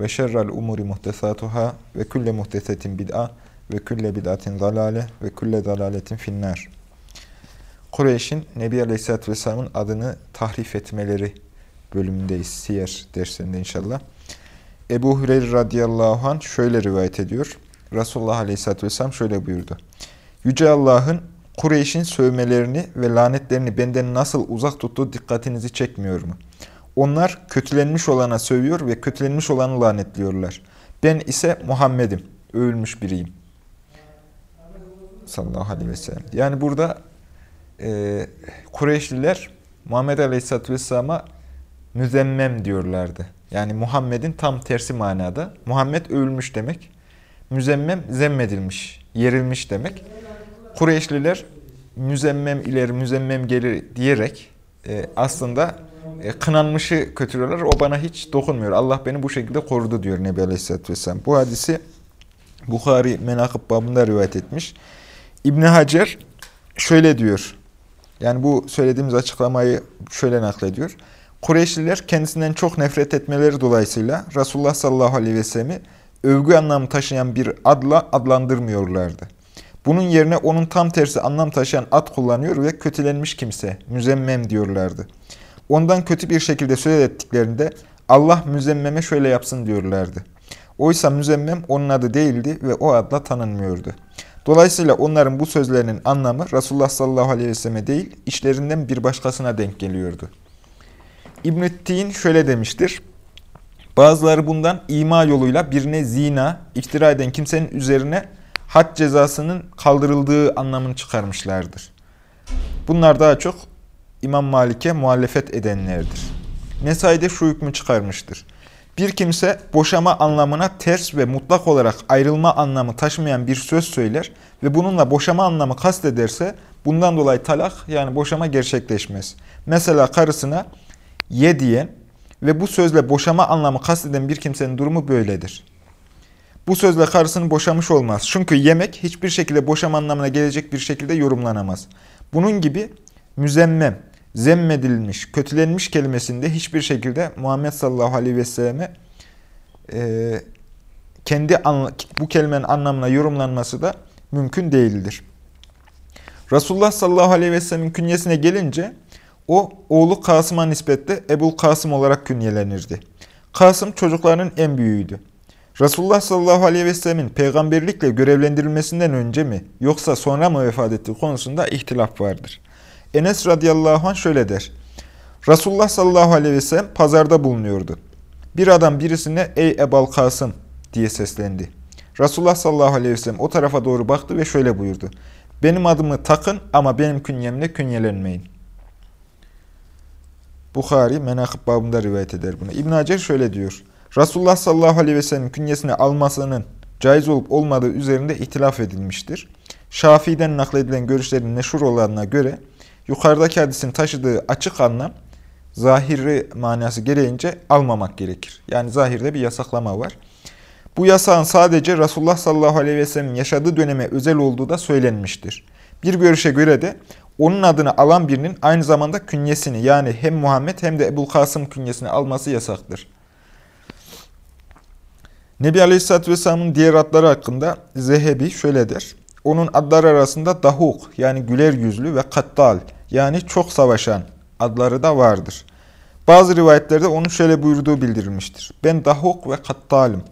ve şerrel umuri muhtesatuhâ ve külle muhtesetin bid'a ve külle bid'atin zalale ve külle zalaletin finnâr. Kureyş'in Nebi Aleyhisselatü Vesselam'ın adını tahrif etmeleri bölümündeyiz. Siyer derslerinde inşallah. Ebu Hureyre radıyallahu anh şöyle rivayet ediyor. Resulullah Aleyhisselatü Vesselam şöyle buyurdu. Yüce Allah'ın Kureyş'in sövmelerini ve lanetlerini benden nasıl uzak tuttuğu dikkatinizi çekmiyor mu? Onlar kötülenmiş olana sövüyor ve kötülenmiş olanı lanetliyorlar. Ben ise Muhammed'im, övülmüş biriyim. Sallallahu aleyhi ve sellem. Yani burada e, Kureyşliler Muhammed Aleyhisselatü Vesselam'a müzemmem diyorlardı. Yani Muhammed'in tam tersi manada. Muhammed övülmüş demek. Müzemmem zemmedilmiş, yerilmiş demek. Kureyşliler müzemmem ileri, müzemmem gelir diyerek e, aslında kınanmışı kötülüyorlar. O bana hiç dokunmuyor. Allah beni bu şekilde korudu diyor Nebi Aleyhisselatü Vesselam. Bu hadisi Bukhari Menakıb babında rivayet etmiş. İbn Hacer şöyle diyor. Yani bu söylediğimiz açıklamayı şöyle naklediyor. Kureyşliler kendisinden çok nefret etmeleri dolayısıyla Resulullah sallallahu aleyhi ve sellem'i övgü anlamı taşıyan bir adla adlandırmıyorlardı. Bunun yerine onun tam tersi anlam taşıyan ad kullanıyor ve kötülenmiş kimse, müzemmem diyorlardı. Ondan kötü bir şekilde söz ettiklerinde Allah müzemmeme şöyle yapsın diyorlardı. Oysa müzemmem onun adı değildi ve o adla tanınmıyordu. Dolayısıyla onların bu sözlerinin anlamı Resulullah sallallahu aleyhi ve selleme değil, işlerinden bir başkasına denk geliyordu. İbn-i şöyle demiştir. Bazıları bundan ima yoluyla birine zina, iftira eden kimsenin üzerine had cezasının kaldırıldığı anlamını çıkarmışlardır. Bunlar daha çok İmam Malik'e muhalefet edenlerdir. Nesai'de şu hükmü çıkarmıştır. Bir kimse boşama anlamına ters ve mutlak olarak ayrılma anlamı taşımayan bir söz söyler ve bununla boşama anlamı kastederse bundan dolayı talak yani boşama gerçekleşmez. Mesela karısına ye diyen ve bu sözle boşama anlamı kasteden bir kimsenin durumu böyledir. Bu sözle karısını boşamış olmaz. Çünkü yemek hiçbir şekilde boşama anlamına gelecek bir şekilde yorumlanamaz. Bunun gibi müzemmem, zemmedilmiş, kötülenmiş kelimesinde hiçbir şekilde Muhammed sallallahu aleyhi ve selleme e, kendi bu kelimenin anlamına yorumlanması da mümkün değildir. Resulullah sallallahu aleyhi ve sellemin künyesine gelince o oğlu Kasım'a nispetle Ebul Kasım olarak künyelenirdi. Kasım çocuklarının en büyüğüydü. Resulullah sallallahu aleyhi ve sellemin peygamberlikle görevlendirilmesinden önce mi yoksa sonra mı vefat ettiği konusunda ihtilaf vardır. Enes radıyallahu anh şöyle der. Resulullah sallallahu aleyhi ve sellem pazarda bulunuyordu. Bir adam birisine ey Ebal Kasım diye seslendi. Resulullah sallallahu aleyhi ve sellem o tarafa doğru baktı ve şöyle buyurdu. Benim adımı takın ama benim künyemle künyelenmeyin. Bukhari Menakıb babında rivayet eder bunu. İbn Hacer şöyle diyor. Resulullah sallallahu aleyhi ve sellem künyesini almasının caiz olup olmadığı üzerinde ihtilaf edilmiştir. Şafii'den nakledilen görüşlerin neşhur olanına göre yukarıdaki hadisin taşıdığı açık anlam zahiri manası gereğince almamak gerekir. Yani zahirde bir yasaklama var. Bu yasağın sadece Resulullah sallallahu aleyhi ve sellem'in yaşadığı döneme özel olduğu da söylenmiştir. Bir görüşe göre de onun adını alan birinin aynı zamanda künyesini yani hem Muhammed hem de Ebul Kasım künyesini alması yasaktır. Nebi Aleyhisselatü Vesselam'ın diğer adları hakkında Zehebi şöyle der. Onun adları arasında Dahuk yani güler yüzlü ve Kattal yani çok savaşan adları da vardır. Bazı rivayetlerde onun şöyle buyurduğu bildirilmiştir. Ben Dahuk ve Kattal'ım.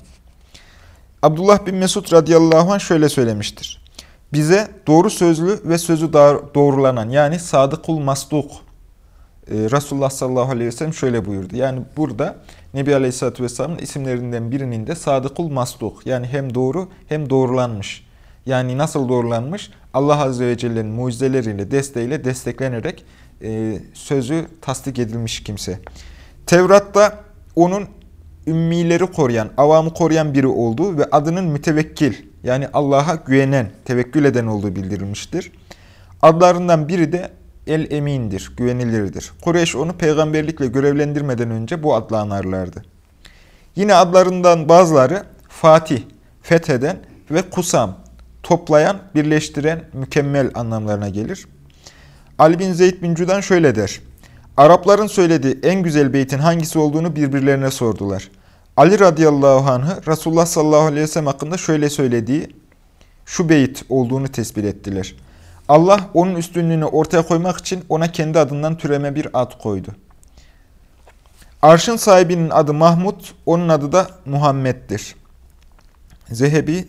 Abdullah bin Mesud radıyallahu anh şöyle söylemiştir. Bize doğru sözlü ve sözü doğrulanan yani sadıkul masduk e, Resulullah sallallahu aleyhi ve sellem şöyle buyurdu. Yani burada Nebi Aleyhisselatü Vesselam'ın isimlerinden birinin de sadıkul masduk yani hem doğru hem doğrulanmış. Yani nasıl doğrulanmış? Allah Azze ve Celle'nin mucizeleriyle, desteğiyle desteklenerek e, sözü tasdik edilmiş kimse. Tevrat'ta onun ümmileri koruyan, avamı koruyan biri olduğu ve adının mütevekkil yani Allah'a güvenen, tevekkül eden olduğu bildirilmiştir. Adlarından biri de El-Emin'dir, güvenilirdir. Kureyş onu peygamberlikle görevlendirmeden önce bu adla anarlardı. Yine adlarından bazıları Fatih, fetheden ve Kusam, toplayan, birleştiren, mükemmel anlamlarına gelir. Ali bin Zeyd bin Cüdan şöyle der. Arapların söylediği en güzel beytin hangisi olduğunu birbirlerine sordular. Ali radıyallahu anh'ı Resulullah sallallahu aleyhi ve sellem hakkında şöyle söylediği şu beyit olduğunu tespit ettiler. Allah onun üstünlüğünü ortaya koymak için ona kendi adından türeme bir ad koydu. Arşın sahibinin adı Mahmud, onun adı da Muhammed'dir. Zehebi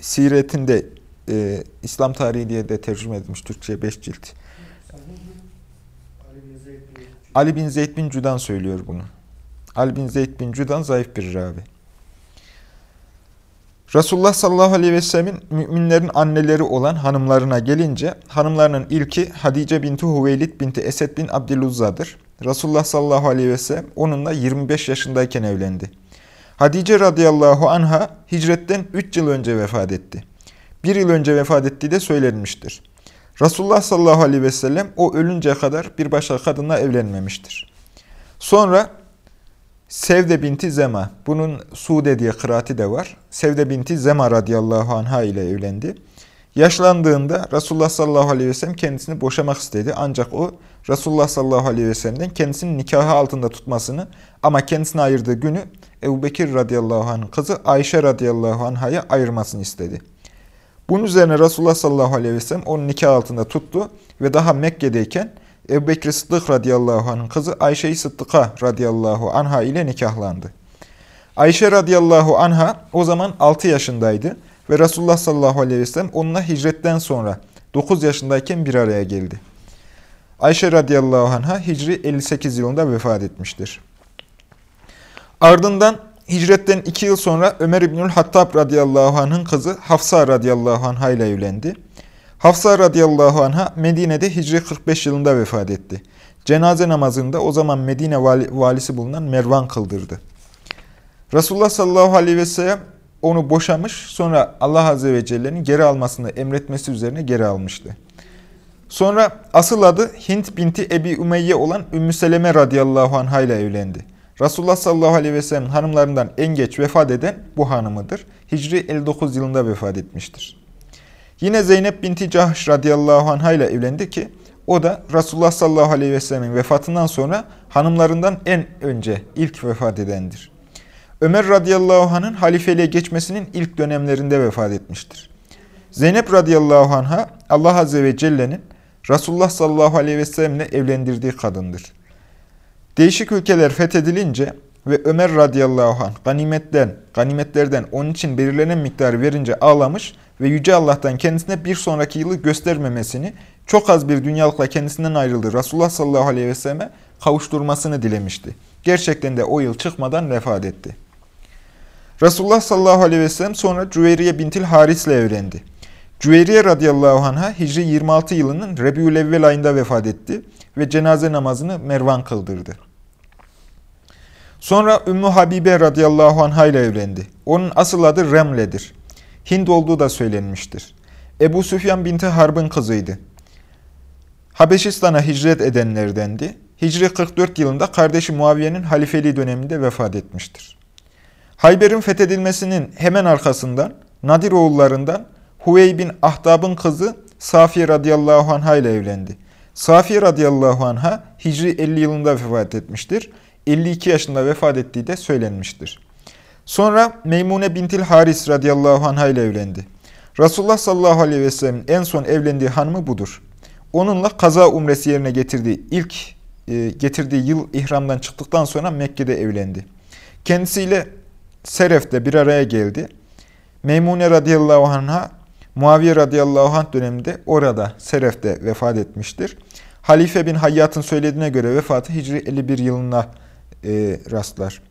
siretinde e, İslam tarihi diye de tercüme edilmiş Türkçe'ye 5 cilt. Ali bin Zeyd bin Cüdan söylüyor bunu. Ali bin Zeyd bin Cüdan zayıf bir ravi. Resulullah sallallahu aleyhi ve sellemin müminlerin anneleri olan hanımlarına gelince hanımlarının ilki Hadice binti Hüveylid binti Esed bin Abdüluzza'dır. Resulullah sallallahu aleyhi ve sellem onunla 25 yaşındayken evlendi. Hadice radıyallahu anha hicretten 3 yıl önce vefat etti. Bir yıl önce vefat ettiği de söylenmiştir. Resulullah sallallahu aleyhi ve sellem o ölünceye kadar bir başka kadınla evlenmemiştir. Sonra Sevde binti Zema, bunun Sude diye kıraati de var. Sevde binti Zema radıyallahu anha ile evlendi. Yaşlandığında Resulullah sallallahu aleyhi ve sellem kendisini boşamak istedi. Ancak o Resulullah sallallahu aleyhi ve sellem'den kendisinin nikahı altında tutmasını ama kendisine ayırdığı günü Ebu Bekir radıyallahu anh'ın kızı Ayşe radıyallahu anh'a ayırmasını istedi. Bunun üzerine Resulullah sallallahu aleyhi ve sellem onu nikah altında tuttu ve daha Mekke'deyken Ebu Bekir Sıddık radıyallahu anh'ın kızı Ayşe-i Sıddıka radıyallahu anha ile nikahlandı. Ayşe radıyallahu anha o zaman 6 yaşındaydı ve Resulullah sallallahu aleyhi ve sellem onunla hicretten sonra 9 yaşındayken bir araya geldi. Ayşe radıyallahu anha Hicri 58 yılında vefat etmiştir. Ardından hicretten 2 yıl sonra Ömer İbnül Hattab radıyallahu anh'ın kızı Hafsa radıyallahu anha ile evlendi. Hafsa radıyallahu anha Medine'de Hicri 45 yılında vefat etti. Cenaze namazında o zaman Medine vali, valisi bulunan Mervan kıldırdı. Resulullah sallallahu aleyhi ve sellem onu boşamış sonra Allah azze ve celle'nin geri almasını emretmesi üzerine geri almıştı. Sonra asıl adı Hint binti Ebi Ümeyye olan Ümmü Seleme radıyallahu anha ile evlendi. Resulullah sallallahu aleyhi ve sellem hanımlarından en geç vefat eden bu hanımıdır. Hicri 59 yılında vefat etmiştir. Yine Zeynep binti Cahş radıyallahu anha ile evlendi ki o da Resulullah sallallahu aleyhi ve sellemin vefatından sonra hanımlarından en önce ilk vefat edendir. Ömer radıyallahu anh'ın halifeliğe geçmesinin ilk dönemlerinde vefat etmiştir. Zeynep radıyallahu anh'a Allah azze ve celle'nin Resulullah sallallahu aleyhi ve sellemle evlendirdiği kadındır. Değişik ülkeler fethedilince ve Ömer radıyallahu anh ganimetten, ganimetlerden onun için belirlenen miktarı verince ağlamış ve Yüce Allah'tan kendisine bir sonraki yılı göstermemesini, çok az bir dünyalıkla kendisinden ayrıldığı Resulullah sallallahu aleyhi ve selleme kavuşturmasını dilemişti. Gerçekten de o yıl çıkmadan vefat etti. Resulullah sallallahu aleyhi ve sellem sonra Cüveyriye bintil Haris ile evlendi. Cüveyriye radıyallahu anh'a Hicri 26 yılının Rebiülevvel ayında vefat etti ve cenaze namazını Mervan kıldırdı. Sonra Ümmü Habibe radıyallahu anh'a ile evlendi. Onun asıl adı Remle'dir. Hind olduğu da söylenmiştir. Ebu Süfyan binti Harb'ın kızıydı. Habeşistan'a hicret edenlerdendi. Hicri 44 yılında kardeşi Muaviye'nin halifeliği döneminde vefat etmiştir. Hayber'in fethedilmesinin hemen arkasından Nadir oğullarından Huvey bin Ahtab'ın kızı Safiye radıyallahu anha ile evlendi. Safiye radıyallahu anha Hicri 50 yılında vefat etmiştir. 52 yaşında vefat ettiği de söylenmiştir. Sonra Meymune bintil Haris radıyallahu anha ile evlendi. Resulullah sallallahu aleyhi ve sellem'in en son evlendiği hanımı budur. Onunla kaza umresi yerine getirdiği ilk e, getirdiği yıl ihramdan çıktıktan sonra Mekke'de evlendi. Kendisiyle Seref'te bir araya geldi. Meymune radıyallahu anh'a Muaviye radıyallahu anh döneminde orada Seref'te vefat etmiştir. Halife bin Hayyat'ın söylediğine göre vefatı Hicri 51 yılına e, rastlar.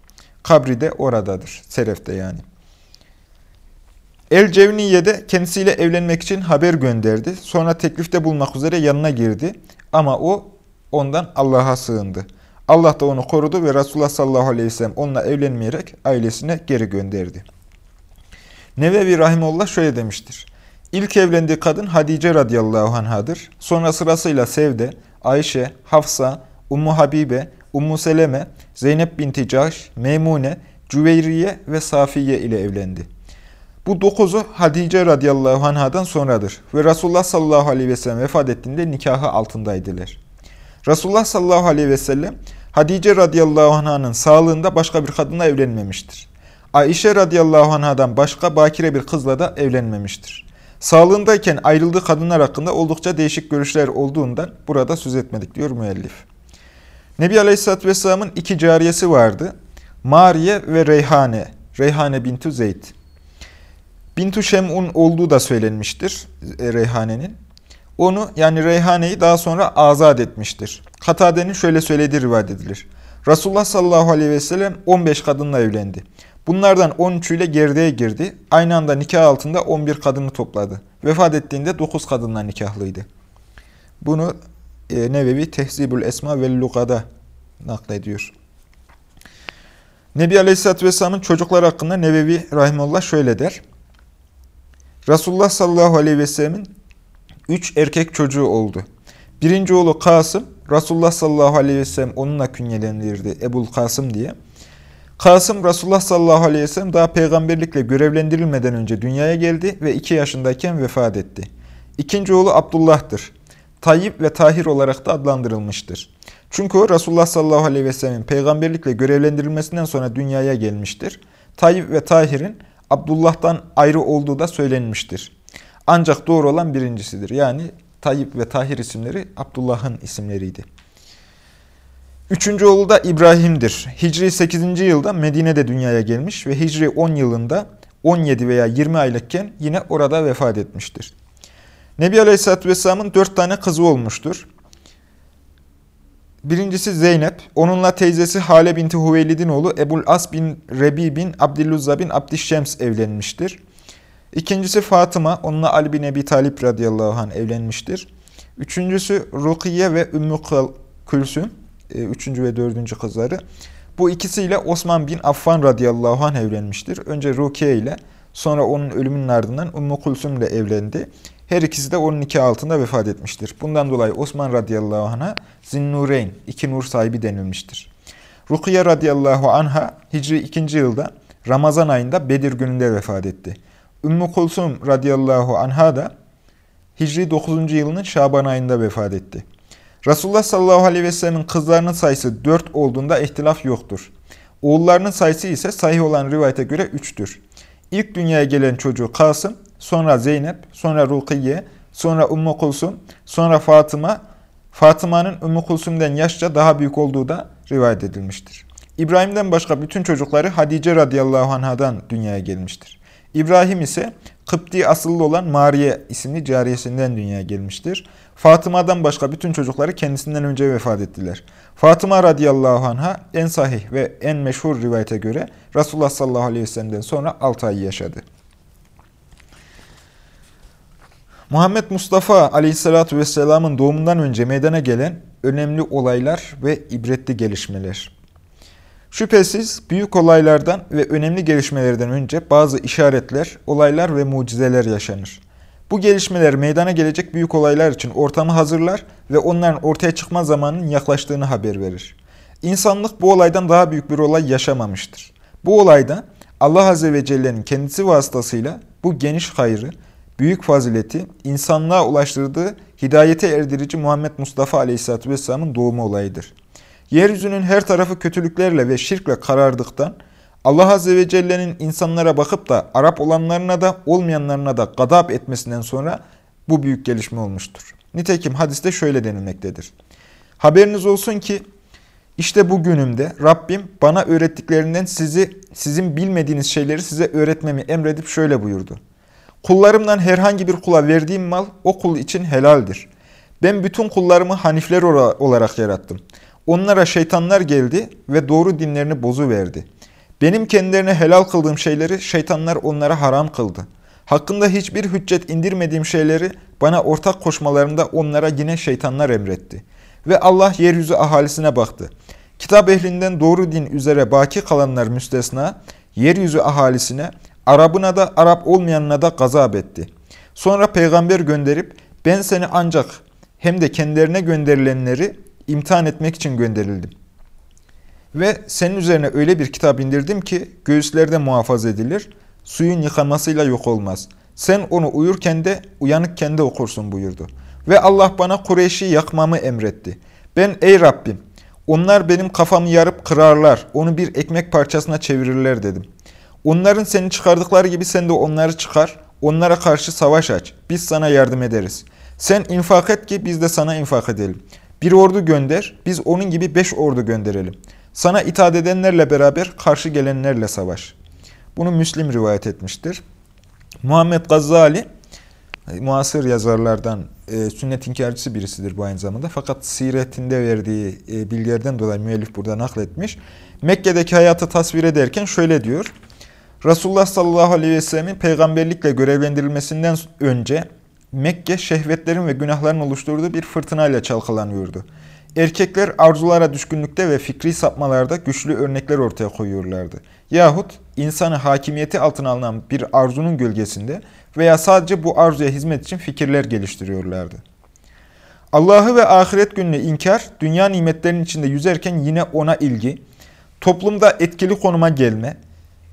Kabri de oradadır. Seref'te yani. El Cevniye'de kendisiyle evlenmek için haber gönderdi. Sonra teklifte bulmak üzere yanına girdi. Ama o ondan Allah'a sığındı. Allah da onu korudu ve Resulullah sallallahu aleyhi ve sellem onunla evlenmeyerek ailesine geri gönderdi. Nevevi Rahimullah şöyle demiştir. İlk evlendiği kadın Hadice radıyallahu anhadır. Sonra sırasıyla Sevde, Ayşe, Hafsa, Ummu Habibe, Ummu Seleme, Zeynep binti Cahş, Meymune, Cüveyriye ve Safiye ile evlendi. Bu dokuzu Hadice radıyallahu anhadan sonradır ve Resulullah sallallahu aleyhi ve sellem vefat ettiğinde nikahı altındaydılar. Resulullah sallallahu aleyhi ve sellem Hadice radıyallahu anh'ın sağlığında başka bir kadınla evlenmemiştir. Ayşe radıyallahu anh'dan başka bakire bir kızla da evlenmemiştir. Sağlığındayken ayrıldığı kadınlar hakkında oldukça değişik görüşler olduğundan burada söz etmedik diyor müellif. Nebi Aleyhisselatü Vesselam'ın iki cariyesi vardı. Mariye ve Reyhane. Reyhane bintu Zeyd. Bintu Şem'un olduğu da söylenmiştir e, Reyhane'nin. Onu yani Reyhane'yi daha sonra azat etmiştir. Katade'nin şöyle söylediği rivayet edilir. Resulullah sallallahu aleyhi ve sellem 15 kadınla evlendi. Bunlardan 13'üyle gerdeğe girdi. Aynı anda nikah altında 11 kadını topladı. Vefat ettiğinde 9 kadınla nikahlıydı. Bunu e, Nevevi Tehzibül Esma ve Lugada naklediyor. Nebi Aleyhisselatü Vesselam'ın çocuklar hakkında Nevevi Rahimullah şöyle der. Resulullah sallallahu aleyhi ve sellemin üç erkek çocuğu oldu. Birinci oğlu Kasım, Resulullah sallallahu aleyhi ve sellem onunla künyelendirirdi Ebul Kasım diye. Kasım Resulullah sallallahu aleyhi ve sellem daha peygamberlikle görevlendirilmeden önce dünyaya geldi ve iki yaşındayken vefat etti. İkinci oğlu Abdullah'tır. Tayyip ve Tahir olarak da adlandırılmıştır. Çünkü Resulullah sallallahu aleyhi ve sellemin peygamberlikle görevlendirilmesinden sonra dünyaya gelmiştir. Tayyip ve Tahir'in Abdullah'tan ayrı olduğu da söylenmiştir. Ancak doğru olan birincisidir. Yani Tayyip ve Tahir isimleri Abdullah'ın isimleriydi. Üçüncü oğlu da İbrahim'dir. Hicri 8. yılda Medine'de dünyaya gelmiş ve Hicri 10 yılında 17 veya 20 aylıkken yine orada vefat etmiştir. Nebi Aleyhisselatü Vesselam'ın dört tane kızı olmuştur. Birincisi Zeynep, onunla teyzesi Hale binti Huveylid'in oğlu Ebul As bin Rebi bin Abdilluzza bin Abdişşems evlenmiştir. İkincisi Fatıma, onunla Ali bin Ebi Talip radıyallahu anh evlenmiştir. Üçüncüsü Rukiye ve Ümmü Külsüm, e, üçüncü ve dördüncü kızları. Bu ikisiyle Osman bin Affan radıyallahu anh evlenmiştir. Önce Rukiye ile, sonra onun ölümünün ardından Ümmü Kulsum ile evlendi. Her ikisi de onun iki altında vefat etmiştir. Bundan dolayı Osman radıyallahu anh'a Zinnureyn, iki nur sahibi denilmiştir. Rukiye radıyallahu anh'a Hicri 2. yılda Ramazan ayında Bedir gününde vefat etti. Ümmü Kulsum radıyallahu anh'a da Hicri 9. yılının Şaban ayında vefat etti. Resulullah sallallahu aleyhi ve sellemin kızlarının sayısı 4 olduğunda ihtilaf yoktur. Oğullarının sayısı ise sahih olan rivayete göre 3'tür. İlk dünyaya gelen çocuğu Kasım, sonra Zeynep, sonra Rukiye, sonra Ümmü Kulsum, sonra Fatıma. Fatıma'nın Ümmü Kulsum'den yaşça daha büyük olduğu da rivayet edilmiştir. İbrahim'den başka bütün çocukları Hadice radıyallahu anhadan dünyaya gelmiştir. İbrahim ise Kıpti asıllı olan Mariye isimli cariyesinden dünyaya gelmiştir. Fatıma'dan başka bütün çocukları kendisinden önce vefat ettiler. Fatıma radıyallahu anha en sahih ve en meşhur rivayete göre Resulullah sallallahu aleyhi ve sellem'den sonra 6 ay yaşadı. Muhammed Mustafa aleyhissalatu vesselamın doğumundan önce meydana gelen önemli olaylar ve ibretli gelişmeler. Şüphesiz büyük olaylardan ve önemli gelişmelerden önce bazı işaretler, olaylar ve mucizeler yaşanır. Bu gelişmeler meydana gelecek büyük olaylar için ortamı hazırlar ve onların ortaya çıkma zamanının yaklaştığını haber verir. İnsanlık bu olaydan daha büyük bir olay yaşamamıştır. Bu olayda Allah Azze ve Celle'nin kendisi vasıtasıyla bu geniş hayrı, büyük fazileti, insanlığa ulaştırdığı hidayete erdirici Muhammed Mustafa Aleyhisselatü Vesselam'ın doğumu olayıdır. Yeryüzünün her tarafı kötülüklerle ve şirkle karardıktan, Allah Azze ve Celle'nin insanlara bakıp da Arap olanlarına da olmayanlarına da gadap etmesinden sonra bu büyük gelişme olmuştur. Nitekim hadiste şöyle denilmektedir. Haberiniz olsun ki işte bu günümde Rabbim bana öğrettiklerinden sizi sizin bilmediğiniz şeyleri size öğretmemi emredip şöyle buyurdu. Kullarımdan herhangi bir kula verdiğim mal o kul için helaldir. Ben bütün kullarımı hanifler olarak yarattım. Onlara şeytanlar geldi ve doğru dinlerini bozu verdi. Benim kendilerine helal kıldığım şeyleri şeytanlar onlara haram kıldı. Hakkında hiçbir hüccet indirmediğim şeyleri bana ortak koşmalarında onlara yine şeytanlar emretti. Ve Allah yeryüzü ahalisine baktı. Kitap ehlinden doğru din üzere baki kalanlar müstesna, yeryüzü ahalisine, Arabına da Arap olmayanına da gazap etti. Sonra peygamber gönderip ben seni ancak hem de kendilerine gönderilenleri imtihan etmek için gönderildim. Ve senin üzerine öyle bir kitap indirdim ki göğüslerde muhafaza edilir, suyun yıkamasıyla yok olmaz. Sen onu uyurken de uyanıkken de okursun buyurdu. Ve Allah bana Kureyş'i yakmamı emretti. Ben ey Rabbim onlar benim kafamı yarıp kırarlar, onu bir ekmek parçasına çevirirler dedim. Onların seni çıkardıkları gibi sen de onları çıkar, onlara karşı savaş aç. Biz sana yardım ederiz. Sen infak et ki biz de sana infak edelim. Bir ordu gönder, biz onun gibi beş ordu gönderelim. Sana itaat edenlerle beraber karşı gelenlerle savaş. Bunu Müslim rivayet etmiştir. Muhammed Gazali, muasır yazarlardan e, sünnet inkarcısı birisidir bu aynı zamanda. Fakat siretinde verdiği e, bilgilerden dolayı müellif burada nakletmiş. Mekke'deki hayatı tasvir ederken şöyle diyor. Resulullah sallallahu aleyhi ve sellemin peygamberlikle görevlendirilmesinden önce Mekke şehvetlerin ve günahların oluşturduğu bir fırtınayla çalkalanıyordu. Erkekler arzulara düşkünlükte ve fikri sapmalarda güçlü örnekler ortaya koyuyorlardı. Yahut insanı hakimiyeti altına alınan bir arzunun gölgesinde veya sadece bu arzuya hizmet için fikirler geliştiriyorlardı. Allah'ı ve ahiret gününü inkar, dünya nimetlerinin içinde yüzerken yine ona ilgi, toplumda etkili konuma gelme,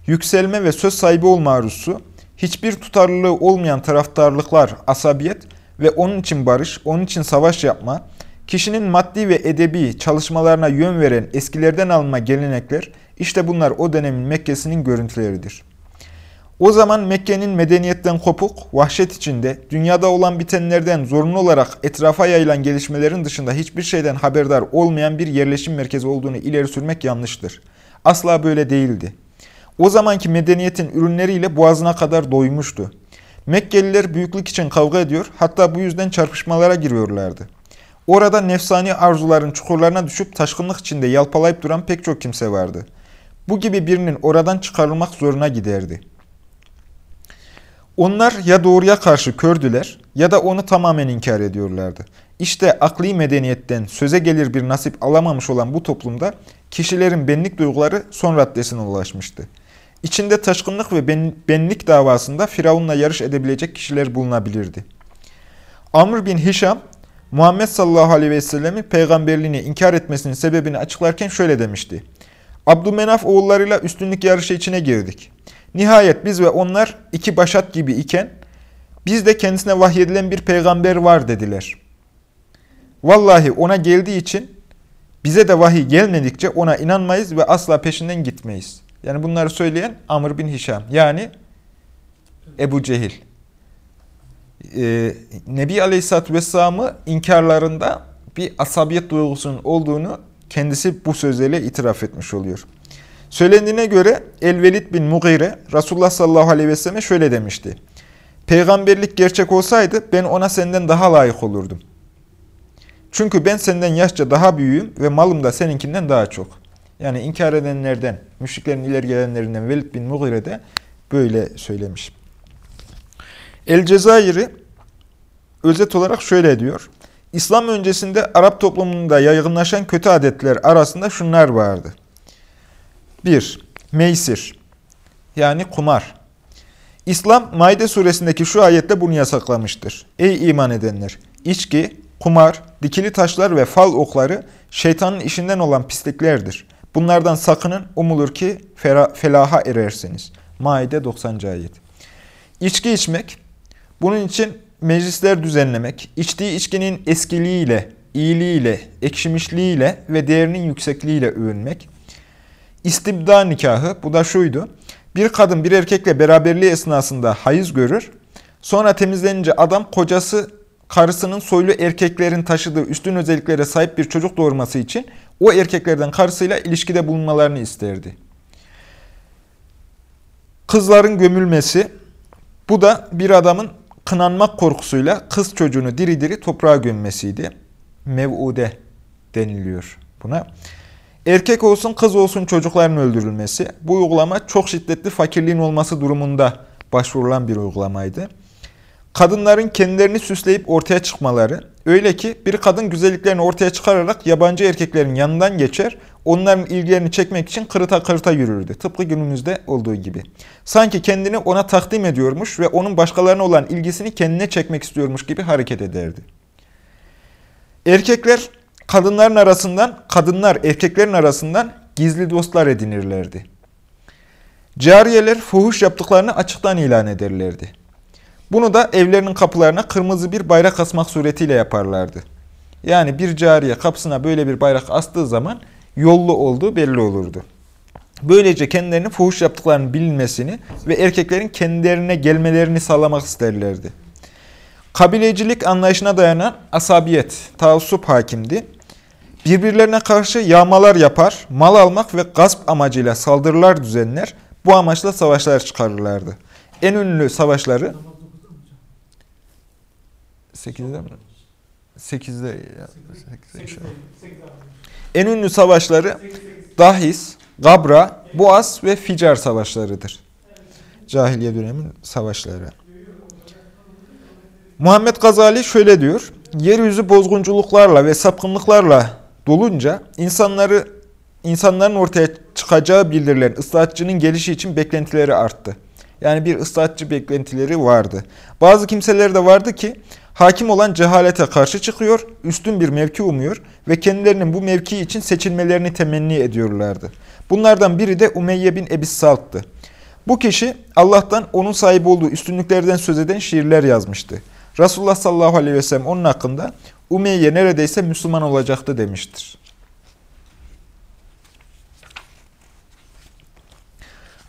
yükselme ve söz sahibi olma arzusu, hiçbir tutarlılığı olmayan taraftarlıklar, asabiyet ve onun için barış, onun için savaş yapma, kişinin maddi ve edebi çalışmalarına yön veren eskilerden alma gelenekler, işte bunlar o dönemin Mekke'sinin görüntüleridir. O zaman Mekke'nin medeniyetten kopuk, vahşet içinde, dünyada olan bitenlerden zorunlu olarak etrafa yayılan gelişmelerin dışında hiçbir şeyden haberdar olmayan bir yerleşim merkezi olduğunu ileri sürmek yanlıştır. Asla böyle değildi. O zamanki medeniyetin ürünleriyle boğazına kadar doymuştu. Mekkeliler büyüklük için kavga ediyor, hatta bu yüzden çarpışmalara giriyorlardı. Orada nefsani arzuların çukurlarına düşüp taşkınlık içinde yalpalayıp duran pek çok kimse vardı. Bu gibi birinin oradan çıkarılmak zoruna giderdi. Onlar ya doğruya karşı kördüler ya da onu tamamen inkar ediyorlardı. İşte akli medeniyetten söze gelir bir nasip alamamış olan bu toplumda kişilerin benlik duyguları son raddesine ulaşmıştı. İçinde taşkınlık ve ben, benlik davasında Firavun'la yarış edebilecek kişiler bulunabilirdi. Amr bin Hişam, Muhammed sallallahu aleyhi ve sellemin peygamberliğini inkar etmesinin sebebini açıklarken şöyle demişti. Abdümenaf oğullarıyla üstünlük yarışı içine girdik. Nihayet biz ve onlar iki başat gibi iken, biz de kendisine vahyedilen bir peygamber var dediler. Vallahi ona geldiği için bize de vahiy gelmedikçe ona inanmayız ve asla peşinden gitmeyiz. Yani bunları söyleyen Amr bin Hişam. Yani Ebu Cehil. Ee, Nebi Aleyhisselatü Vesselam'ı inkarlarında bir asabiyet duygusunun olduğunu kendisi bu sözlerle itiraf etmiş oluyor. Söylendiğine göre El-Velid bin Mugire Resulullah sallallahu aleyhi ve selleme şöyle demişti. Peygamberlik gerçek olsaydı ben ona senden daha layık olurdum. Çünkü ben senden yaşça daha büyüğüm ve malım da seninkinden daha çok. Yani inkar edenlerden, müşriklerin ileri gelenlerinden Velid bin Mughire de böyle söylemiş. El Cezayir'i özet olarak şöyle diyor. İslam öncesinde Arap toplumunda yaygınlaşan kötü adetler arasında şunlar vardı. 1. Meysir yani kumar. İslam Maide suresindeki şu ayette bunu yasaklamıştır. Ey iman edenler! İçki, kumar, dikili taşlar ve fal okları şeytanın işinden olan pisliklerdir. Bunlardan sakının, umulur ki felaha erersiniz. Maide 90. ayet. İçki içmek, bunun için meclisler düzenlemek, içtiği içkinin eskiliğiyle, iyiliğiyle, ekşimişliğiyle ve değerinin yüksekliğiyle övünmek. İstibda nikahı, bu da şuydu. Bir kadın bir erkekle beraberliği esnasında hayız görür. Sonra temizlenince adam kocası karısının soylu erkeklerin taşıdığı üstün özelliklere sahip bir çocuk doğurması için o erkeklerden karısıyla ilişkide bulunmalarını isterdi. Kızların gömülmesi, bu da bir adamın kınanmak korkusuyla kız çocuğunu diri diri toprağa gömmesiydi. Mev'ude deniliyor buna. Erkek olsun kız olsun çocukların öldürülmesi. Bu uygulama çok şiddetli fakirliğin olması durumunda başvurulan bir uygulamaydı. Kadınların kendilerini süsleyip ortaya çıkmaları, öyle ki bir kadın güzelliklerini ortaya çıkararak yabancı erkeklerin yanından geçer, onların ilgilerini çekmek için kırıta kırıta yürürdü. Tıpkı günümüzde olduğu gibi. Sanki kendini ona takdim ediyormuş ve onun başkalarına olan ilgisini kendine çekmek istiyormuş gibi hareket ederdi. Erkekler kadınların arasından, kadınlar erkeklerin arasından gizli dostlar edinirlerdi. Cariyeler fuhuş yaptıklarını açıktan ilan ederlerdi. Bunu da evlerinin kapılarına kırmızı bir bayrak asmak suretiyle yaparlardı. Yani bir cariye kapısına böyle bir bayrak astığı zaman yollu olduğu belli olurdu. Böylece kendilerini fuhuş yaptıklarının bilinmesini ve erkeklerin kendilerine gelmelerini sağlamak isterlerdi. Kabilecilik anlayışına dayanan asabiyet, taassup hakimdi. Birbirlerine karşı yağmalar yapar, mal almak ve gasp amacıyla saldırılar düzenler, bu amaçla savaşlar çıkarırlardı. En ünlü savaşları 8'de mi? 8'de 8'de inşallah. En ünlü savaşları Dahis, Gabra, Boğaz ve Ficar savaşlarıdır. Cahiliye dönemin savaşları. Muhammed Gazali şöyle diyor. Yeryüzü bozgunculuklarla ve sapkınlıklarla dolunca insanları insanların ortaya çıkacağı bildirilen ıslahatçının gelişi için beklentileri arttı. Yani bir ıslahatçı beklentileri vardı. Bazı kimseler de vardı ki hakim olan cehalete karşı çıkıyor, üstün bir mevki umuyor ve kendilerinin bu mevki için seçilmelerini temenni ediyorlardı. Bunlardan biri de Umeyye bin Ebis Salt'tı. Bu kişi Allah'tan onun sahibi olduğu üstünlüklerden söz eden şiirler yazmıştı. Resulullah sallallahu aleyhi ve sellem onun hakkında Umeyye neredeyse Müslüman olacaktı demiştir.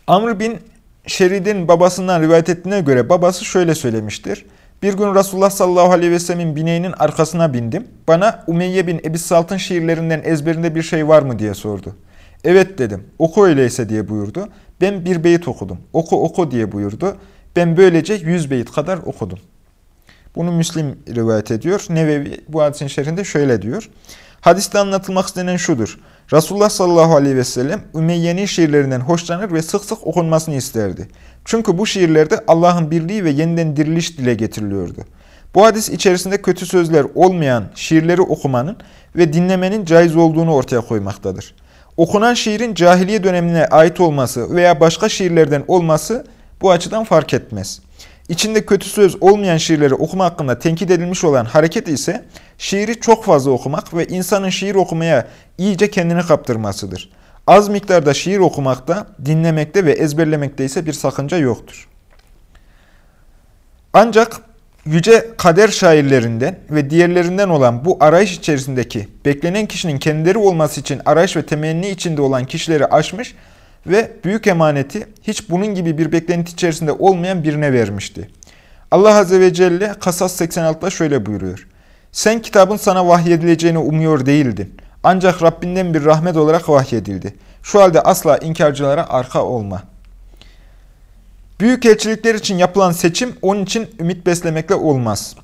Amr bin Şerid'in babasından rivayet ettiğine göre babası şöyle söylemiştir. Bir gün Resulullah sallallahu aleyhi ve sellemin bineğinin arkasına bindim. Bana Umeyye bin Ebi Salt'ın şiirlerinden ezberinde bir şey var mı diye sordu. Evet dedim. Oku öyleyse diye buyurdu. Ben bir beyit okudum. Oku oku diye buyurdu. Ben böylece yüz beyit kadar okudum. Bunu Müslim rivayet ediyor. Nevevi bu hadisin şerhinde şöyle diyor. Hadiste anlatılmak istenen şudur. Resulullah sallallahu aleyhi ve sellem Ümeyye'nin şiirlerinden hoşlanır ve sık sık okunmasını isterdi. Çünkü bu şiirlerde Allah'ın birliği ve yeniden diriliş dile getiriliyordu. Bu hadis içerisinde kötü sözler olmayan şiirleri okumanın ve dinlemenin caiz olduğunu ortaya koymaktadır. Okunan şiirin cahiliye dönemine ait olması veya başka şiirlerden olması bu açıdan fark etmez. İçinde kötü söz olmayan şiirleri okuma hakkında tenkit edilmiş olan hareket ise şiiri çok fazla okumak ve insanın şiir okumaya iyice kendini kaptırmasıdır. Az miktarda şiir okumakta, dinlemekte ve ezberlemekte ise bir sakınca yoktur. Ancak yüce kader şairlerinden ve diğerlerinden olan bu arayış içerisindeki beklenen kişinin kendileri olması için arayış ve temenni içinde olan kişileri aşmış ve büyük emaneti hiç bunun gibi bir beklenti içerisinde olmayan birine vermişti. Allah Azze ve Celle Kasas 86'da şöyle buyuruyor. Sen kitabın sana vahyedileceğini umuyor değildin. Ancak Rabbinden bir rahmet olarak vahyedildi. Şu halde asla inkarcılara arka olma. Büyük elçilikler için yapılan seçim onun için ümit beslemekle olmaz.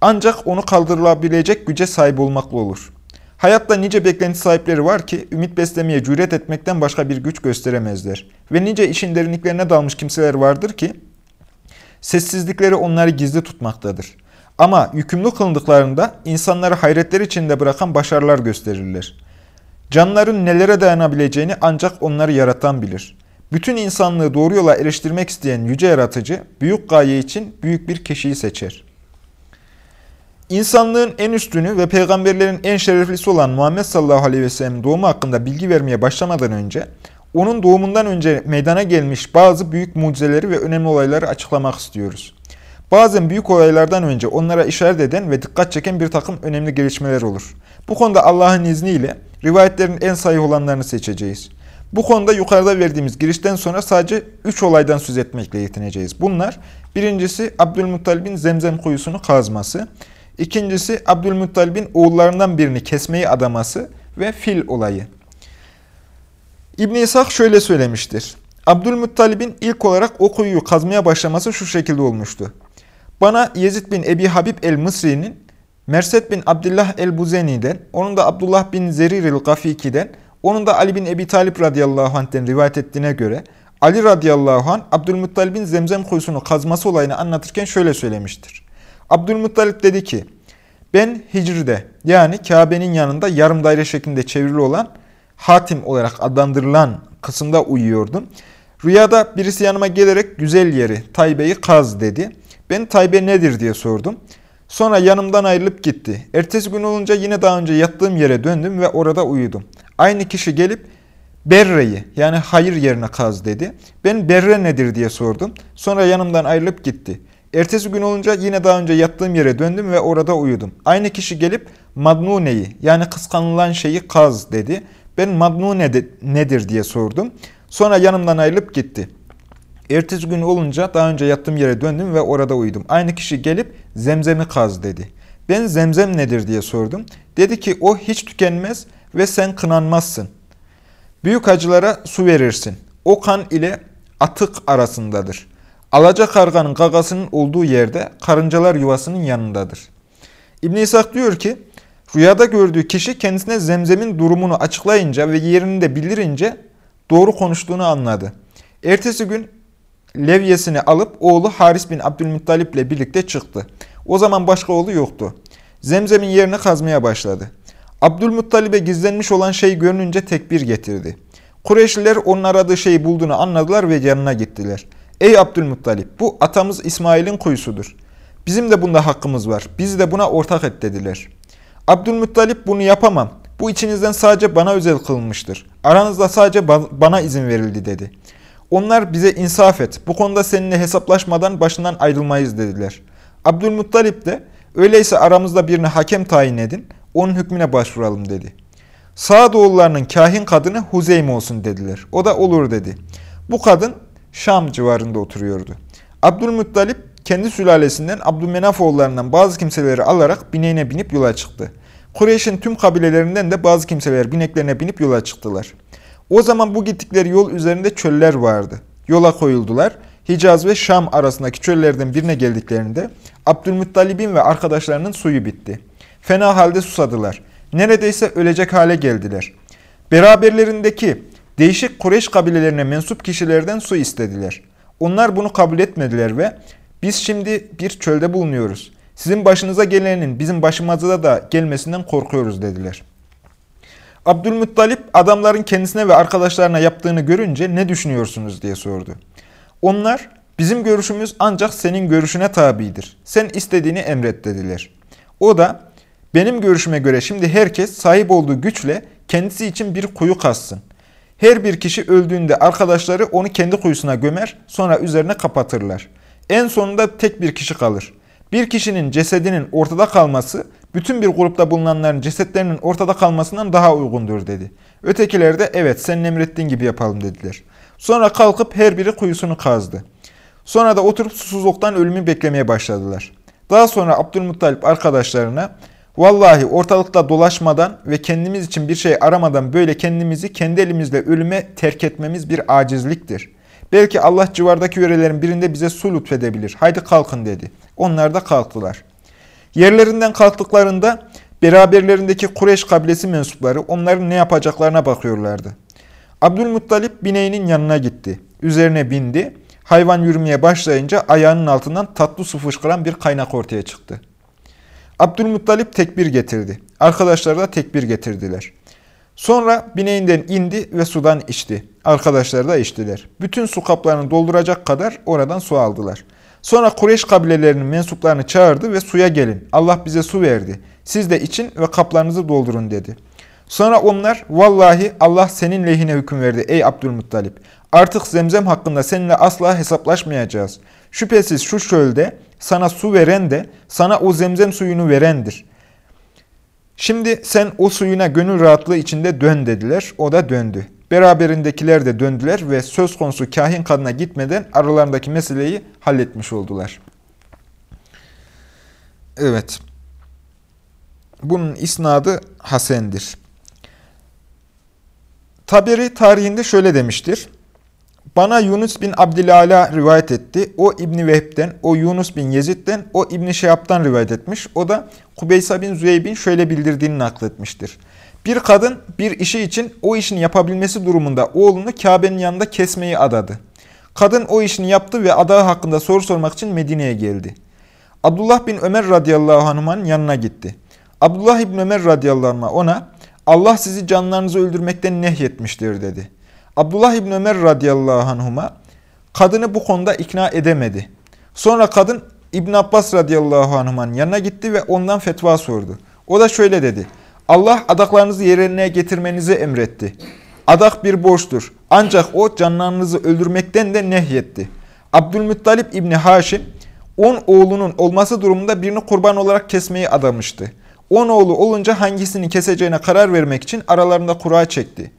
Ancak onu kaldırılabilecek güce sahip olmakla olur. Hayatta nice beklenti sahipleri var ki ümit beslemeye cüret etmekten başka bir güç gösteremezler. Ve nice işin derinliklerine dalmış kimseler vardır ki sessizlikleri onları gizli tutmaktadır. Ama yükümlü kılındıklarında insanları hayretler içinde bırakan başarılar gösterirler. Canların nelere dayanabileceğini ancak onları yaratan bilir. Bütün insanlığı doğru yola eriştirmek isteyen yüce yaratıcı, büyük gaye için büyük bir kişiyi seçer. İnsanlığın en üstünü ve peygamberlerin en şereflisi olan Muhammed sallallahu aleyhi ve sellem doğumu hakkında bilgi vermeye başlamadan önce, onun doğumundan önce meydana gelmiş bazı büyük mucizeleri ve önemli olayları açıklamak istiyoruz. Bazen büyük olaylardan önce onlara işaret eden ve dikkat çeken bir takım önemli gelişmeler olur. Bu konuda Allah'ın izniyle rivayetlerin en sayı olanlarını seçeceğiz. Bu konuda yukarıda verdiğimiz girişten sonra sadece üç olaydan söz etmekle yetineceğiz. Bunlar, birincisi Abdülmuttalib'in zemzem kuyusunu kazması, İkincisi Abdülmuttalib'in oğullarından birini kesmeyi adaması ve fil olayı. İbn-i İshak şöyle söylemiştir. Abdülmuttalib'in ilk olarak o kuyuyu kazmaya başlaması şu şekilde olmuştu. Bana Yezid bin Ebi Habib el-Mısri'nin, Merset bin Abdullah el-Buzeni'den, onun da Abdullah bin Zerir el-Gafiki'den, onun da Ali bin Ebi Talip radıyallahu anh'ten rivayet ettiğine göre, Ali radıyallahu anh Abdülmuttalib'in zemzem kuyusunu kazması olayını anlatırken şöyle söylemiştir. Abdülmuttalip dedi ki, ben Hicri'de yani Kabe'nin yanında yarım daire şeklinde çevrili olan Hatim olarak adlandırılan kısımda uyuyordum. Rüyada birisi yanıma gelerek güzel yeri, Taybe'yi kaz dedi. Ben Taybe nedir diye sordum. Sonra yanımdan ayrılıp gitti. Ertesi gün olunca yine daha önce yattığım yere döndüm ve orada uyudum. Aynı kişi gelip Berre'yi yani hayır yerine kaz dedi. Ben Berre nedir diye sordum. Sonra yanımdan ayrılıp gitti. Ertesi gün olunca yine daha önce yattığım yere döndüm ve orada uyudum. Aynı kişi gelip Madnune'yi yani kıskanılan şeyi kaz dedi. Ben Madnune nedir diye sordum. Sonra yanımdan ayrılıp gitti. Ertesi gün olunca daha önce yattığım yere döndüm ve orada uyudum. Aynı kişi gelip zemzemi kaz dedi. Ben zemzem nedir diye sordum. Dedi ki o hiç tükenmez ve sen kınanmazsın. Büyük acılara su verirsin. O kan ile atık arasındadır. Alaca karganın gagasının olduğu yerde karıncalar yuvasının yanındadır. İbn İshak diyor ki, rüyada gördüğü kişi kendisine zemzemin durumunu açıklayınca ve yerini de bildirince doğru konuştuğunu anladı. Ertesi gün levyesini alıp oğlu Haris bin Abdülmuttalip ile birlikte çıktı. O zaman başka oğlu yoktu. Zemzemin yerini kazmaya başladı. Abdülmuttalib'e gizlenmiş olan şey görününce tekbir getirdi. Kureyşliler onun aradığı şeyi bulduğunu anladılar ve yanına gittiler. Ey Abdülmuttalip bu atamız İsmail'in kuyusudur. Bizim de bunda hakkımız var. Bizi de buna ortak et dediler. Abdülmuttalip bunu yapamam. Bu içinizden sadece bana özel kılınmıştır. Aranızda sadece bana izin verildi dedi. Onlar bize insaf et. Bu konuda seninle hesaplaşmadan başından ayrılmayız dediler. Abdülmuttalip de öyleyse aramızda birini hakem tayin edin. Onun hükmüne başvuralım dedi. Sağdoğullarının kahin kadını Huzeym olsun dediler. O da olur dedi. Bu kadın Şam civarında oturuyordu. Abdülmuttalip kendi sülalesinden Abdülmenaf oğullarından bazı kimseleri alarak bineğine binip yola çıktı. Kureyş'in tüm kabilelerinden de bazı kimseler bineklerine binip yola çıktılar. O zaman bu gittikleri yol üzerinde çöller vardı. Yola koyuldular. Hicaz ve Şam arasındaki çöllerden birine geldiklerinde Abdülmuttalib'in ve arkadaşlarının suyu bitti. Fena halde susadılar. Neredeyse ölecek hale geldiler. Beraberlerindeki değişik Kureyş kabilelerine mensup kişilerden su istediler. Onlar bunu kabul etmediler ve biz şimdi bir çölde bulunuyoruz. Sizin başınıza gelenin bizim başımıza da gelmesinden korkuyoruz dediler. Abdülmuttalip adamların kendisine ve arkadaşlarına yaptığını görünce ne düşünüyorsunuz diye sordu. Onlar bizim görüşümüz ancak senin görüşüne tabidir. Sen istediğini emret dediler. O da benim görüşüme göre şimdi herkes sahip olduğu güçle kendisi için bir kuyu kazsın. Her bir kişi öldüğünde arkadaşları onu kendi kuyusuna gömer, sonra üzerine kapatırlar. En sonunda tek bir kişi kalır. Bir kişinin cesedinin ortada kalması, bütün bir grupta bulunanların cesetlerinin ortada kalmasından daha uygundur dedi. Ötekiler de evet senin emrettiğin gibi yapalım dediler. Sonra kalkıp her biri kuyusunu kazdı. Sonra da oturup susuzluktan ölümü beklemeye başladılar. Daha sonra Abdülmuttalip arkadaşlarına Vallahi ortalıkta dolaşmadan ve kendimiz için bir şey aramadan böyle kendimizi kendi elimizle ölüme terk etmemiz bir acizliktir. Belki Allah civardaki yörelerin birinde bize su lütfedebilir. Haydi kalkın dedi. Onlar da kalktılar. Yerlerinden kalktıklarında beraberlerindeki Kureyş kabilesi mensupları onların ne yapacaklarına bakıyorlardı. Abdülmuttalip bineğinin yanına gitti. Üzerine bindi. Hayvan yürümeye başlayınca ayağının altından tatlı su fışkıran bir kaynak ortaya çıktı. Abdülmuttalip tekbir getirdi. Arkadaşları da tekbir getirdiler. Sonra bineğinden indi ve sudan içti. Arkadaşları da içtiler. Bütün su kaplarını dolduracak kadar oradan su aldılar. Sonra Kureyş kabilelerinin mensuplarını çağırdı ve suya gelin. Allah bize su verdi. Siz de için ve kaplarınızı doldurun dedi. Sonra onlar vallahi Allah senin lehine hüküm verdi ey Abdülmuttalip. Artık zemzem hakkında seninle asla hesaplaşmayacağız. Şüphesiz şu çölde sana su veren de sana o zemzem suyunu verendir. Şimdi sen o suyuna gönül rahatlığı içinde dön dediler. O da döndü. Beraberindekiler de döndüler ve söz konusu kahin kadına gitmeden aralarındaki meseleyi halletmiş oldular. Evet. Bunun isnadı Hasen'dir. Taberi tarihinde şöyle demiştir. Bana Yunus bin Abdilala rivayet etti. O İbni Vehb'den, o Yunus bin Yezid'den, o İbni Şehab'dan rivayet etmiş. O da Kubeysa bin Züeyb'in şöyle bildirdiğini nakletmiştir. Bir kadın bir işi için o işini yapabilmesi durumunda oğlunu Kabe'nin yanında kesmeyi adadı. Kadın o işini yaptı ve adağı hakkında soru sormak için Medine'ye geldi. Abdullah bin Ömer radıyallahu anh'ın yanına gitti. Abdullah bin Ömer radıyallahu anh ona Allah sizi canlarınızı öldürmekten nehyetmiştir dedi. Abdullah İbni Ömer radıyallahu anhuma kadını bu konuda ikna edemedi. Sonra kadın İbn Abbas radıyallahu anhuma'nın yanına gitti ve ondan fetva sordu. O da şöyle dedi. Allah adaklarınızı yerine getirmenizi emretti. Adak bir borçtur. Ancak o canlarınızı öldürmekten de nehyetti. Abdülmuttalip İbni Haşim, on oğlunun olması durumunda birini kurban olarak kesmeyi adamıştı. On oğlu olunca hangisini keseceğine karar vermek için aralarında kura çekti.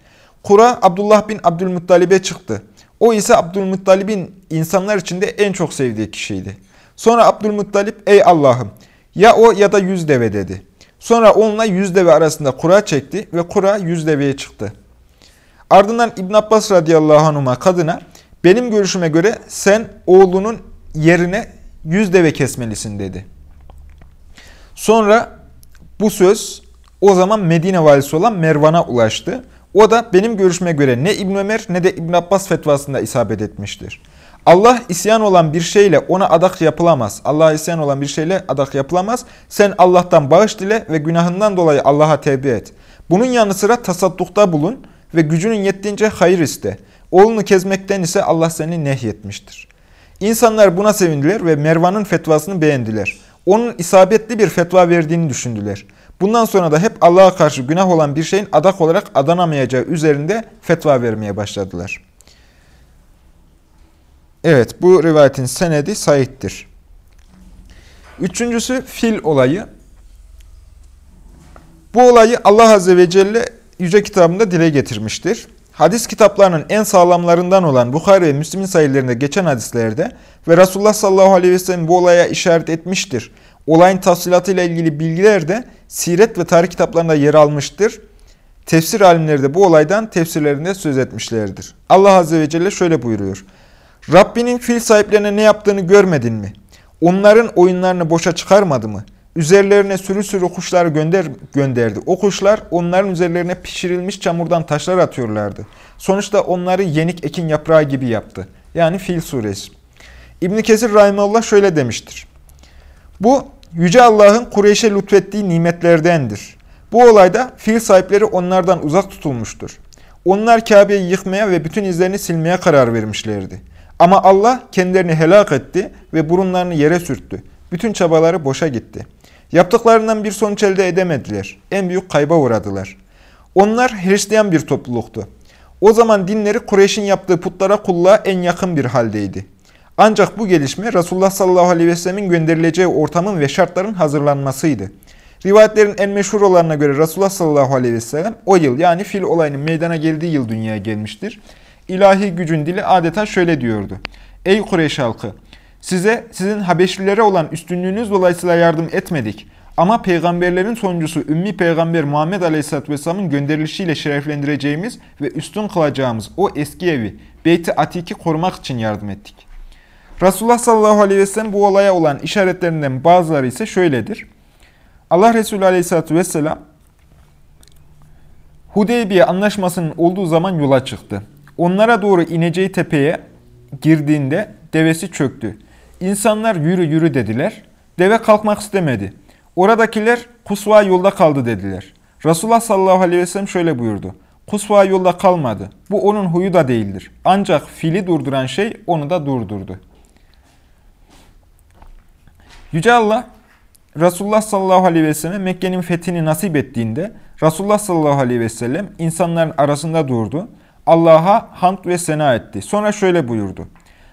Kura Abdullah bin Abdülmuttalib'e çıktı. O ise Abdülmuttalib'in insanlar içinde en çok sevdiği kişiydi. Sonra Abdülmuttalip ey Allah'ım ya o ya da yüz deve dedi. Sonra onunla yüz deve arasında kura çekti ve kura yüz deveye çıktı. Ardından İbn Abbas radıyallahu anhuma kadına benim görüşüme göre sen oğlunun yerine yüz deve kesmelisin dedi. Sonra bu söz o zaman Medine valisi olan Mervan'a ulaştı. O da benim görüşüme göre ne İbn Ömer ne de İbn Abbas fetvasında isabet etmiştir. Allah isyan olan bir şeyle ona adak yapılamaz. Allah'a isyan olan bir şeyle adak yapılamaz. Sen Allah'tan bağış dile ve günahından dolayı Allah'a tevbe et. Bunun yanı sıra tasaddukta bulun ve gücünün yettiğince hayır iste. Oğlunu kezmekten ise Allah seni nehyetmiştir. İnsanlar buna sevindiler ve Mervan'ın fetvasını beğendiler. Onun isabetli bir fetva verdiğini düşündüler. Bundan sonra da hep Allah'a karşı günah olan bir şeyin adak olarak adanamayacağı üzerinde fetva vermeye başladılar. Evet, bu rivayetin senedi sahiptir. Üçüncüsü fil olayı. Bu olayı Allah Azze ve Celle Yüce Kitabında dile getirmiştir. Hadis kitaplarının en sağlamlarından olan Bukhari ve Müslim'in sayılarında geçen hadislerde ve Resulullah sallallahu aleyhi ve sellem bu olaya işaret etmiştir. Olayın tafsilatıyla ilgili bilgiler de siret ve tarih kitaplarında yer almıştır. Tefsir alimleri de bu olaydan tefsirlerinde söz etmişlerdir. Allah Azze ve Celle şöyle buyuruyor. Rabbinin fil sahiplerine ne yaptığını görmedin mi? Onların oyunlarını boşa çıkarmadı mı? Üzerlerine sürü sürü kuşlar gönder, gönderdi. O kuşlar onların üzerlerine pişirilmiş çamurdan taşlar atıyorlardı. Sonuçta onları yenik ekin yaprağı gibi yaptı. Yani Fil suresi. İbn Kesir Rahimullah şöyle demiştir. Bu Yüce Allah'ın Kureyş'e lütfettiği nimetlerdendir. Bu olayda fil sahipleri onlardan uzak tutulmuştur. Onlar Kabe'yi yıkmaya ve bütün izlerini silmeye karar vermişlerdi. Ama Allah kendilerini helak etti ve burunlarını yere sürttü. Bütün çabaları boşa gitti. Yaptıklarından bir sonuç elde edemediler. En büyük kayba uğradılar. Onlar Hristiyan bir topluluktu. O zaman dinleri Kureyş'in yaptığı putlara kulluğa en yakın bir haldeydi. Ancak bu gelişme Resulullah sallallahu aleyhi ve sellemin gönderileceği ortamın ve şartların hazırlanmasıydı. Rivayetlerin en meşhur olanına göre Resulullah sallallahu aleyhi ve sellem o yıl yani fil olayının meydana geldiği yıl dünyaya gelmiştir. İlahi gücün dili adeta şöyle diyordu. Ey Kureyş halkı! Size sizin Habeşlilere olan üstünlüğünüz dolayısıyla yardım etmedik. Ama peygamberlerin sonuncusu Ümmi Peygamber Muhammed Aleyhisselatü Vesselam'ın gönderilişiyle şereflendireceğimiz ve üstün kılacağımız o eski evi, Beyt-i Atik'i korumak için yardım ettik. Resulullah sallallahu aleyhi ve sellem bu olaya olan işaretlerinden bazıları ise şöyledir. Allah Resulü Aleyhisselatü Vesselam Hudeybiye anlaşmasının olduğu zaman yola çıktı. Onlara doğru ineceği tepeye girdiğinde devesi çöktü. İnsanlar yürü yürü dediler. Deve kalkmak istemedi. Oradakiler kusva yolda kaldı dediler. Resulullah sallallahu aleyhi ve sellem şöyle buyurdu. Kusva yolda kalmadı. Bu onun huyu da değildir. Ancak fili durduran şey onu da durdurdu. Yüce Allah Resulullah sallallahu aleyhi ve sellem Mekke'nin fethini nasip ettiğinde Resulullah sallallahu aleyhi ve sellem insanların arasında durdu. Allah'a hamd ve sena etti. Sonra şöyle buyurdu.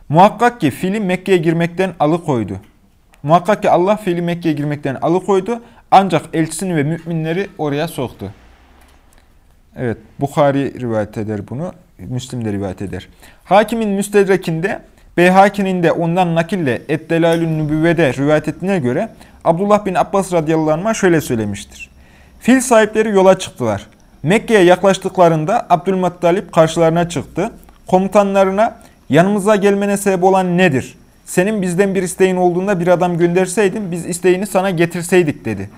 Muhakkak ki fili Mekke'ye girmekten alıkoydu. Muhakkak ki Allah fili Mekke'ye girmekten alıkoydu. Ancak elçisini ve müminleri oraya soktu. Evet, Bukhari rivayet eder bunu. Müslim de rivayet eder. Hakimin müstedrekinde, Beyhaki'nin de ondan nakille Eddelalün Nübüvve'de rivayet ettiğine göre Abdullah bin Abbas radıyallahu anh şöyle söylemiştir. Fil sahipleri yola çıktılar. Mekke'ye yaklaştıklarında Abdülmuttalip karşılarına çıktı. Komutanlarına yanımıza gelmene sebep olan nedir? Senin bizden bir isteğin olduğunda bir adam gönderseydin biz isteğini sana getirseydik dedi.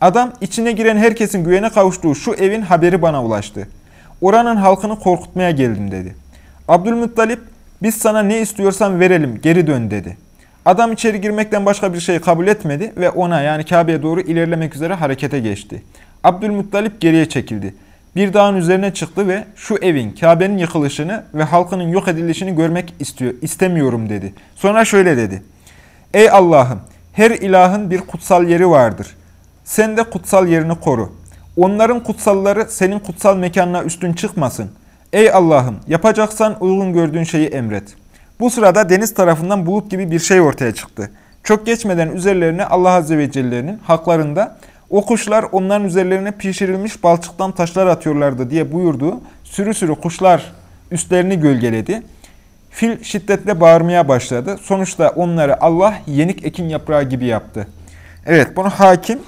Adam içine giren herkesin güvene kavuştuğu şu evin haberi bana ulaştı. Oranın halkını korkutmaya geldim dedi. Abdülmuttalip biz sana ne istiyorsan verelim geri dön dedi. Adam içeri girmekten başka bir şey kabul etmedi ve ona yani Kabe'ye doğru ilerlemek üzere harekete geçti. Abdülmuttalip geriye çekildi. Bir dağın üzerine çıktı ve şu evin, Kabe'nin yıkılışını ve halkının yok edilişini görmek istiyor, istemiyorum dedi. Sonra şöyle dedi. Ey Allah'ım, her ilahın bir kutsal yeri vardır. Sen de kutsal yerini koru. Onların kutsalları senin kutsal mekanına üstün çıkmasın. Ey Allah'ım, yapacaksan uygun gördüğün şeyi emret. Bu sırada deniz tarafından bulut gibi bir şey ortaya çıktı. Çok geçmeden üzerlerine Allah Azze ve Celle'nin haklarında o kuşlar onların üzerlerine pişirilmiş balçıktan taşlar atıyorlardı diye buyurduğu sürü sürü kuşlar üstlerini gölgeledi. Fil şiddetle bağırmaya başladı. Sonuçta onları Allah yenik ekin yaprağı gibi yaptı. Evet bunu hakim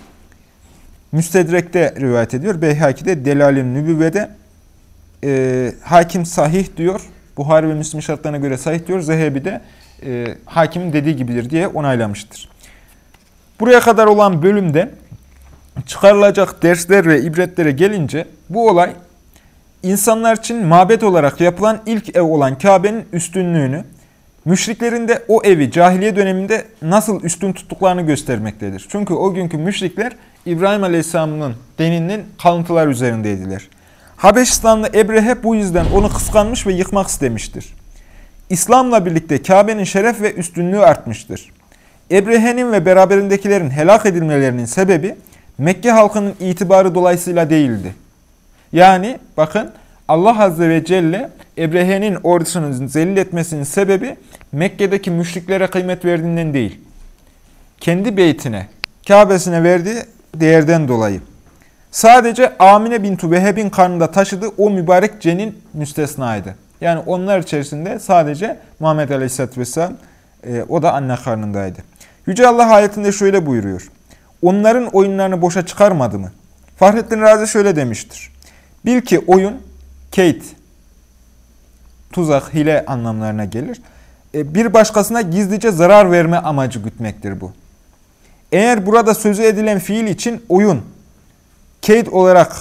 Müstedrek'te rivayet ediyor. Beyhaki'de Delal'in Nübüvve'de e, hakim sahih diyor. Buhari ve Müslim şartlarına göre sahih diyor. Zehebi de e, hakimin dediği gibidir diye onaylamıştır. Buraya kadar olan bölümde çıkarılacak dersler ve ibretlere gelince bu olay insanlar için mabet olarak yapılan ilk ev olan Kabe'nin üstünlüğünü, müşriklerin de o evi cahiliye döneminde nasıl üstün tuttuklarını göstermektedir. Çünkü o günkü müşrikler İbrahim Aleyhisselam'ın deninin kalıntılar üzerindeydiler. Habeşistanlı Ebrehe bu yüzden onu kıskanmış ve yıkmak istemiştir. İslam'la birlikte Kabe'nin şeref ve üstünlüğü artmıştır. Ebrehe'nin ve beraberindekilerin helak edilmelerinin sebebi Mekke halkının itibarı dolayısıyla değildi. Yani bakın Allah Azze ve Celle Ebrehe'nin ordusunu zelil etmesinin sebebi Mekke'deki müşriklere kıymet verdiğinden değil. Kendi beytine, Kabe'sine verdiği değerden dolayı. Sadece Amine bintu Veheb'in karnında taşıdığı o mübarek cenin müstesnaydı. Yani onlar içerisinde sadece Muhammed Aleyhisselatü Vesselam e, o da anne karnındaydı. Yüce Allah ayetinde şöyle buyuruyor. Onların oyunlarını boşa çıkarmadı mı? Fahrettin Razi şöyle demiştir. Bil ki oyun, kate, tuzak, hile anlamlarına gelir. E, bir başkasına gizlice zarar verme amacı gütmektir bu. Eğer burada sözü edilen fiil için oyun, kate olarak